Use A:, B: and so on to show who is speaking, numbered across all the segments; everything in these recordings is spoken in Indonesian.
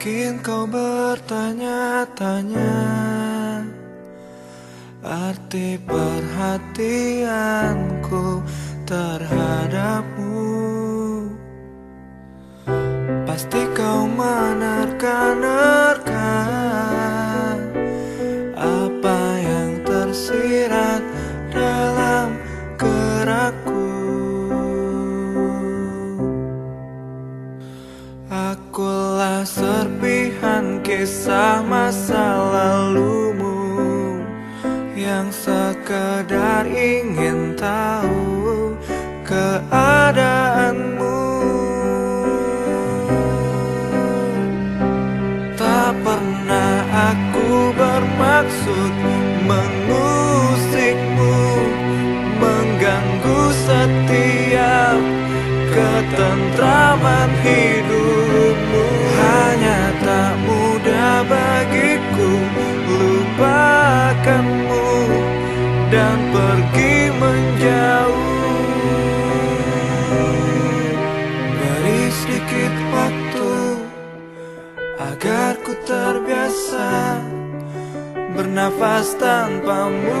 A: Mungkin kau bertanya-tanya Arti perhatianku terhadapmu. Pasti kau menerka-nerka kisah masa lalumu Yang sekedar ingin tahu keadaanmu. Tak pernah aku bermaksud mengusikmu Mengganggu setiap ketentraman hidupmu pergi menjauh. Beri sedikit waktu Agar ku terbiasa Bernafas tanpamu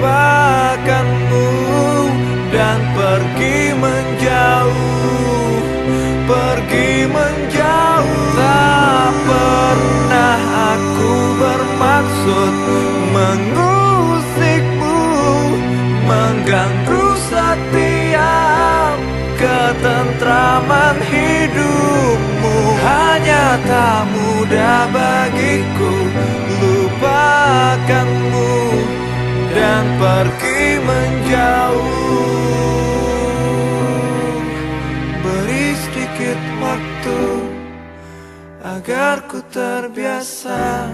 A: lupakanmu Dan pergi menjauh, pergi menjauh. Tak pernah aku bermaksud mengusikmu Mengganggu setiap ketentraman hidupmu. Hanya tak mudah bagiku pergi menjauh. Beri sedikit waktu Agar ku terbiasa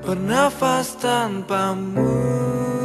A: Bernafas tanpamu